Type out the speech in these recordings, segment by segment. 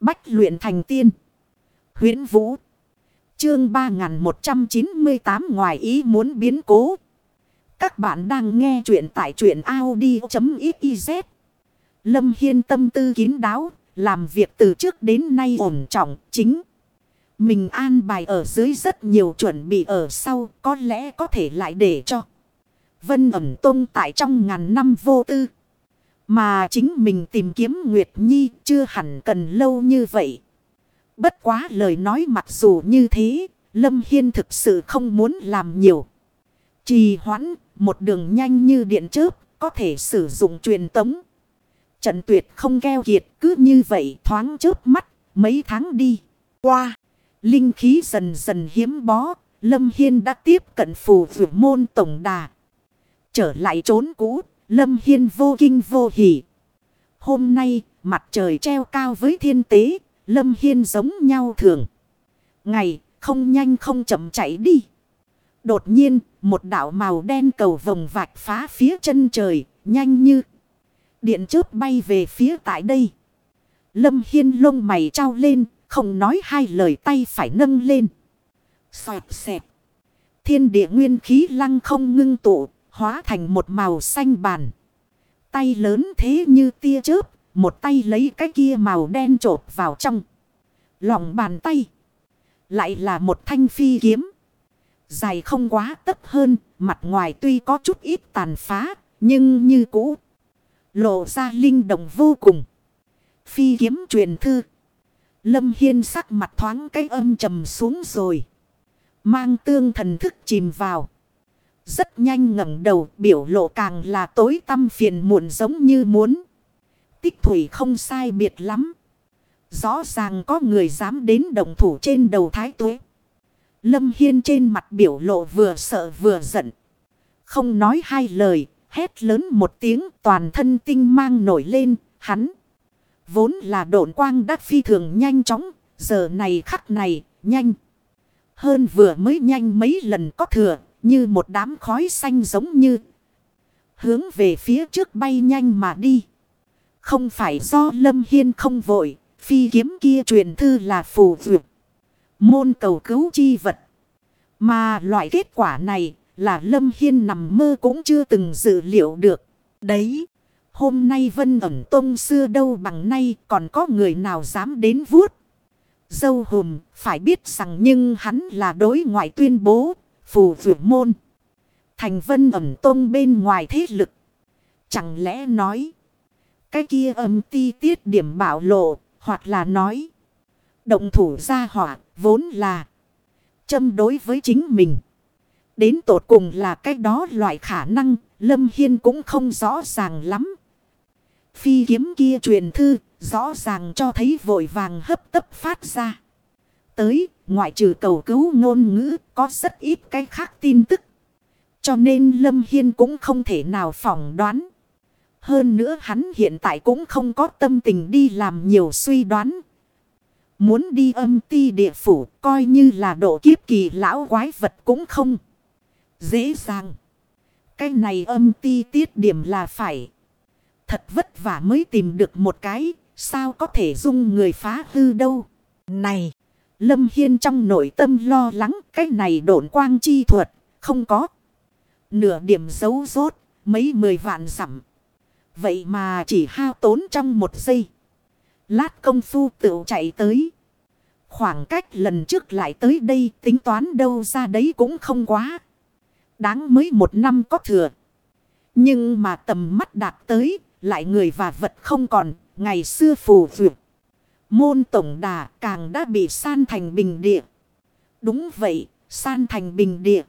Bách luyện thành tiên. huyễn Vũ. Chương 3198 ngoài ý muốn biến cố. Các bạn đang nghe truyện tại truyện Audi.xyz. Lâm Hiên tâm tư kín đáo. Làm việc từ trước đến nay ổn trọng, chính. Mình an bài ở dưới rất nhiều chuẩn bị ở sau. Có lẽ có thể lại để cho. Vân ẩm tông tại trong ngàn năm vô tư. Mà chính mình tìm kiếm Nguyệt Nhi chưa hẳn cần lâu như vậy. Bất quá lời nói mặc dù như thế, Lâm Hiên thực sự không muốn làm nhiều. Trì hoãn, một đường nhanh như điện chớp, có thể sử dụng truyền tống. Trận tuyệt không keo kiệt, cứ như vậy thoáng chớp mắt, mấy tháng đi. Qua, linh khí dần dần hiếm bó, Lâm Hiên đã tiếp cận phù vượt môn tổng đà. Trở lại trốn cũ, Lâm Hiên vô kinh vô hỉ. Hôm nay, mặt trời treo cao với thiên tế, Lâm Hiên giống nhau thường. Ngày, không nhanh không chậm chạy đi. Đột nhiên, một đảo màu đen cầu vòng vạch phá phía chân trời, nhanh như. Điện chớp bay về phía tại đây. Lâm Hiên lông mày trao lên, không nói hai lời tay phải nâng lên. Xoẹt xẹp. Thiên địa nguyên khí lăng không ngưng tụ, hóa thành một màu xanh bàn. Tay lớn thế như tia chớp, một tay lấy cái kia màu đen trộp vào trong. Lòng bàn tay. Lại là một thanh phi kiếm. Dài không quá tấp hơn, mặt ngoài tuy có chút ít tàn phá, nhưng như cũ. Lộ ra linh động vô cùng. Phi kiếm truyền thư. Lâm Hiên sắc mặt thoáng cái âm trầm xuống rồi. Mang tương thần thức chìm vào. Rất nhanh ngẩng đầu biểu lộ càng là tối tâm phiền muộn giống như muốn. Tích thủy không sai biệt lắm. Rõ ràng có người dám đến đồng thủ trên đầu thái tuế. Lâm Hiên trên mặt biểu lộ vừa sợ vừa giận. Không nói hai lời, hét lớn một tiếng toàn thân tinh mang nổi lên, hắn. Vốn là độn quang đắt phi thường nhanh chóng, giờ này khắc này, nhanh. Hơn vừa mới nhanh mấy lần có thừa, như một đám khói xanh giống như. Hướng về phía trước bay nhanh mà đi. Không phải do Lâm Hiên không vội. Phi kiếm kia truyền thư là phù dược. Môn cầu cứu chi vật. Mà loại kết quả này là Lâm Hiên nằm mơ cũng chưa từng dự liệu được. Đấy. Hôm nay Vân ẩn tông xưa đâu bằng nay còn có người nào dám đến vuốt. Dâu hùm, phải biết rằng nhưng hắn là đối ngoại tuyên bố phù vượt môn. Thành vân ẩm tông bên ngoài thế lực. Chẳng lẽ nói. Cái kia âm ti tiết điểm bảo lộ. Hoặc là nói. Động thủ gia hỏa, vốn là. Châm đối với chính mình. Đến tột cùng là cái đó loại khả năng. Lâm Hiên cũng không rõ ràng lắm. Phi kiếm kia truyền thư. Rõ ràng cho thấy vội vàng hấp tấp phát ra. Tới, Ngoại trừ cầu cứu ngôn ngữ, có rất ít cái khác tin tức. Cho nên Lâm Hiên cũng không thể nào phỏng đoán. Hơn nữa hắn hiện tại cũng không có tâm tình đi làm nhiều suy đoán. Muốn đi âm ti địa phủ, coi như là độ kiếp kỳ lão quái vật cũng không. Dễ dàng. Cái này âm ti tiết điểm là phải. Thật vất vả mới tìm được một cái. Sao có thể dung người phá hư đâu. Này. Lâm Hiên trong nội tâm lo lắng cái này độn quang chi thuật, không có. Nửa điểm dấu rốt, mấy mười vạn dặm. Vậy mà chỉ hao tốn trong một giây. Lát công phu tự chạy tới. Khoảng cách lần trước lại tới đây tính toán đâu ra đấy cũng không quá. Đáng mới một năm có thừa. Nhưng mà tầm mắt đạt tới, lại người và vật không còn, ngày xưa phù vượt. Môn tổng đà càng đã bị san thành bình địa. Đúng vậy, san thành bình địa.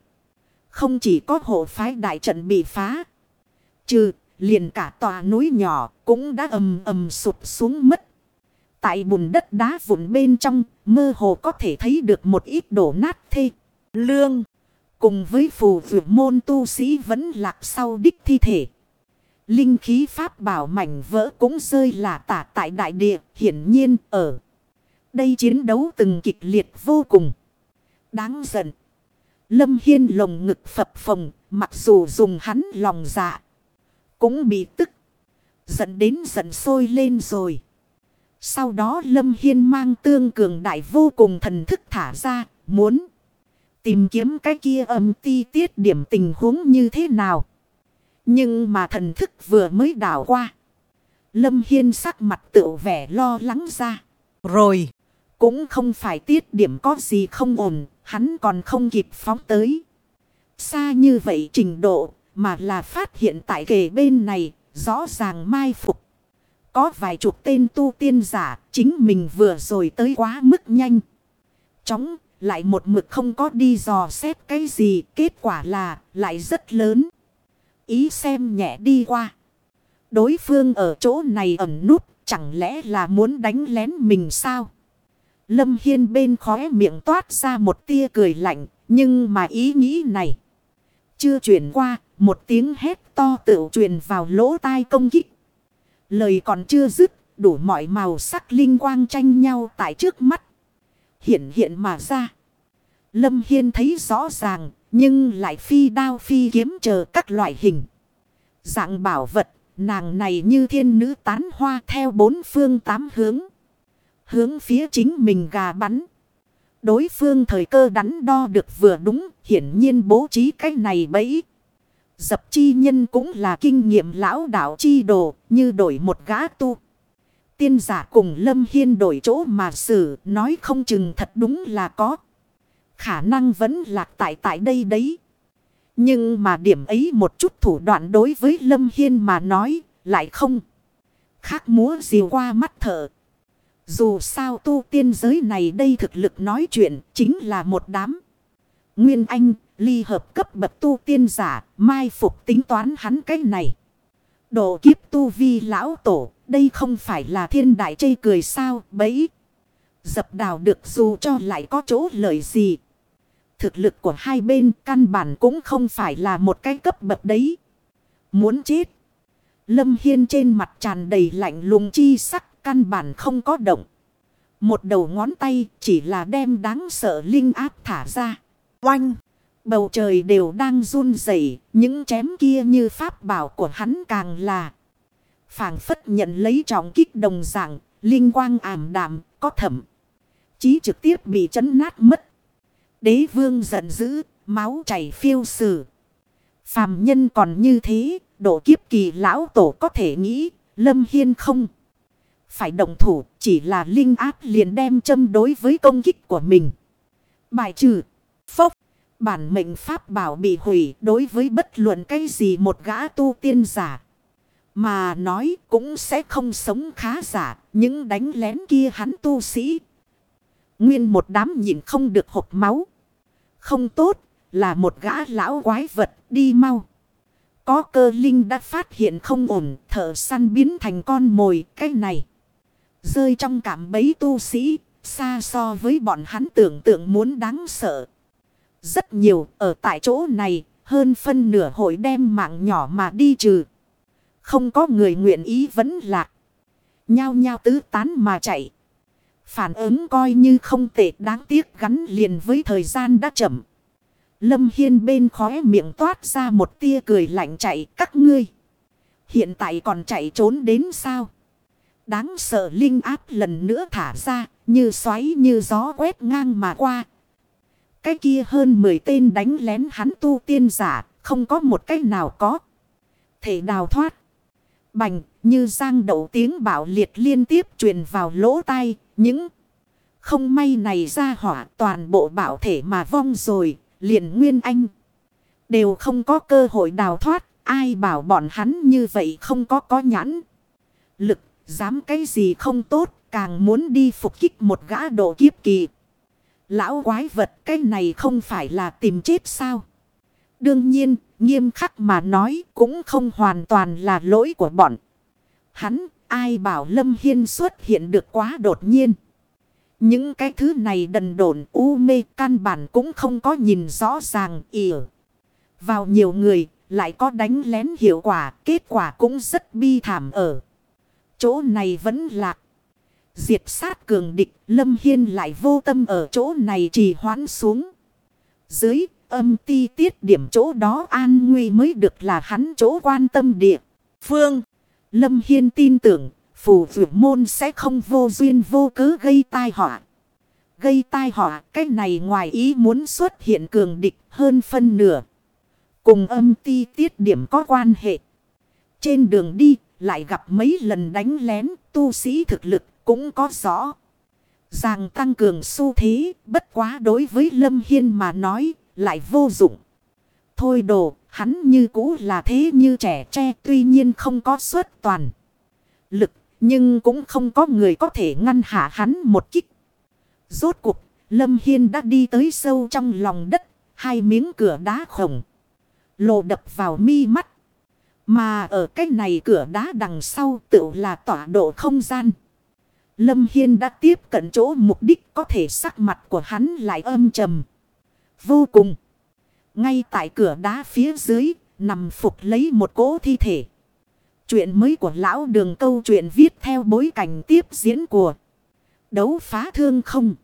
Không chỉ có hộ phái đại trận bị phá. Trừ, liền cả tòa núi nhỏ cũng đã ầm ầm sụp xuống mất. Tại bùn đất đá vụn bên trong, mơ hồ có thể thấy được một ít đổ nát thê. Lương, cùng với phù vượt môn tu sĩ vẫn lạc sau đích thi thể. Linh khí pháp bảo mảnh vỡ cũng rơi là tả tại đại địa, hiển nhiên ở. Đây chiến đấu từng kịch liệt vô cùng. Đáng giận. Lâm Hiên lồng ngực phập phồng, mặc dù dùng hắn lòng dạ. Cũng bị tức. Giận đến giận sôi lên rồi. Sau đó Lâm Hiên mang tương cường đại vô cùng thần thức thả ra, muốn tìm kiếm cái kia âm ti tiết điểm tình huống như thế nào. Nhưng mà thần thức vừa mới đảo qua. Lâm Hiên sắc mặt tự vẻ lo lắng ra. Rồi, cũng không phải tiết điểm có gì không ổn, hắn còn không kịp phóng tới. Xa như vậy trình độ, mà là phát hiện tại kề bên này, rõ ràng mai phục. Có vài chục tên tu tiên giả, chính mình vừa rồi tới quá mức nhanh. Chóng, lại một mực không có đi dò xét cái gì, kết quả là lại rất lớn. Ý xem nhẹ đi qua. Đối phương ở chỗ này ẩn nút, chẳng lẽ là muốn đánh lén mình sao? Lâm Hiên bên khóe miệng toát ra một tia cười lạnh, nhưng mà ý nghĩ này chưa chuyển qua, một tiếng hét to tự truyền vào lỗ tai công kích. Lời còn chưa dứt, đủ mọi màu sắc linh quang tranh nhau tại trước mắt. Hiện hiện mà ra. Lâm Hiên thấy rõ ràng, nhưng lại phi đao phi kiếm chờ các loại hình. Dạng bảo vật, nàng này như thiên nữ tán hoa theo bốn phương tám hướng. Hướng phía chính mình gà bắn. Đối phương thời cơ đắn đo được vừa đúng, hiển nhiên bố trí cái này bẫy. Dập chi nhân cũng là kinh nghiệm lão đạo chi đồ, như đổi một gã tu. Tiên giả cùng Lâm Hiên đổi chỗ mà xử, nói không chừng thật đúng là có. Khả năng vẫn lạc tại tại đây đấy. Nhưng mà điểm ấy một chút thủ đoạn đối với Lâm Hiên mà nói, lại không. Khác múa diều qua mắt thở. Dù sao tu tiên giới này đây thực lực nói chuyện chính là một đám. Nguyên Anh, ly hợp cấp bậc tu tiên giả, mai phục tính toán hắn cái này. Độ kiếp tu vi lão tổ, đây không phải là thiên đại chây cười sao, bấy. Dập đào được dù cho lại có chỗ lợi gì. Thực lực của hai bên căn bản cũng không phải là một cái cấp bậc đấy. Muốn chết. Lâm Hiên trên mặt tràn đầy lạnh lùng chi sắc căn bản không có động. Một đầu ngón tay chỉ là đem đáng sợ linh áp thả ra. Oanh! Bầu trời đều đang run rẩy những chém kia như pháp bảo của hắn càng là. phảng phất nhận lấy trọng kích đồng dạng, linh quang ảm đạm, có thẩm. Chí trực tiếp bị chấn nát mất. Đế vương giận dữ, máu chảy phiêu sử. Phàm nhân còn như thế, độ kiếp kỳ lão tổ có thể nghĩ, lâm hiên không. Phải động thủ, chỉ là linh áp liền đem châm đối với công kích của mình. Bài trừ, phốc. Bản mệnh pháp bảo bị hủy đối với bất luận cái gì một gã tu tiên giả. Mà nói cũng sẽ không sống khá giả. Những đánh lén kia hắn tu sĩ. Nguyên một đám nhìn không được hộp máu. Không tốt là một gã lão quái vật đi mau. Có cơ linh đã phát hiện không ổn thợ săn biến thành con mồi cái này. Rơi trong cảm bấy tu sĩ xa so với bọn hắn tưởng tượng muốn đáng sợ. Rất nhiều ở tại chỗ này, hơn phân nửa hội đem mạng nhỏ mà đi trừ. Không có người nguyện ý vẫn lạc. Nhao nhao tứ tán mà chạy. Phản ứng coi như không tệ đáng tiếc gắn liền với thời gian đã chậm. Lâm Hiên bên khóe miệng toát ra một tia cười lạnh chạy các ngươi. Hiện tại còn chạy trốn đến sao? Đáng sợ linh áp lần nữa thả ra như xoáy như gió quét ngang mà qua cái kia hơn 10 tên đánh lén hắn tu tiên giả, không có một cái nào có. Thể đào thoát. Bành, như giang đậu tiếng bảo liệt liên tiếp truyền vào lỗ tai, những không may này ra hỏa toàn bộ bảo thể mà vong rồi, liền nguyên anh. Đều không có cơ hội đào thoát, ai bảo bọn hắn như vậy không có có nhãn. Lực, dám cái gì không tốt, càng muốn đi phục kích một gã độ kiếp kỳ. Lão quái vật cái này không phải là tìm chết sao? Đương nhiên, nghiêm khắc mà nói cũng không hoàn toàn là lỗi của bọn. Hắn, ai bảo Lâm Hiên xuất hiện được quá đột nhiên. Những cái thứ này đần độn u mê căn bản cũng không có nhìn rõ ràng ỉa. Vào nhiều người lại có đánh lén hiệu quả, kết quả cũng rất bi thảm ở. Chỗ này vẫn lạc. Diệt sát cường địch, Lâm Hiên lại vô tâm ở chỗ này trì hoãn xuống. Dưới âm ti tiết điểm chỗ đó an nguy mới được là hắn chỗ quan tâm địa. Phương, Lâm Hiên tin tưởng, phù vượt môn sẽ không vô duyên vô cớ gây tai họa. Gây tai họa cái này ngoài ý muốn xuất hiện cường địch hơn phân nửa. Cùng âm ti tiết điểm có quan hệ. Trên đường đi lại gặp mấy lần đánh lén tu sĩ thực lực cũng có rõ. Ràng tăng cường xu thế bất quá đối với Lâm Hiên mà nói lại vô dụng. Thôi đồ, hắn như cũ là thế như trẻ tre, tuy nhiên không có suất toàn. Lực, nhưng cũng không có người có thể ngăn hạ hắn một kích. Rốt cuộc, Lâm Hiên đã đi tới sâu trong lòng đất, hai miếng cửa đá khổng. Lộ đập vào mi mắt. Mà ở cái này cửa đá đằng sau tự là tọa độ không gian. Lâm Hiên đã tiếp cận chỗ mục đích có thể sắc mặt của hắn lại âm trầm. Vô cùng. Ngay tại cửa đá phía dưới, nằm phục lấy một cỗ thi thể. Chuyện mới của lão đường câu chuyện viết theo bối cảnh tiếp diễn của đấu phá thương không.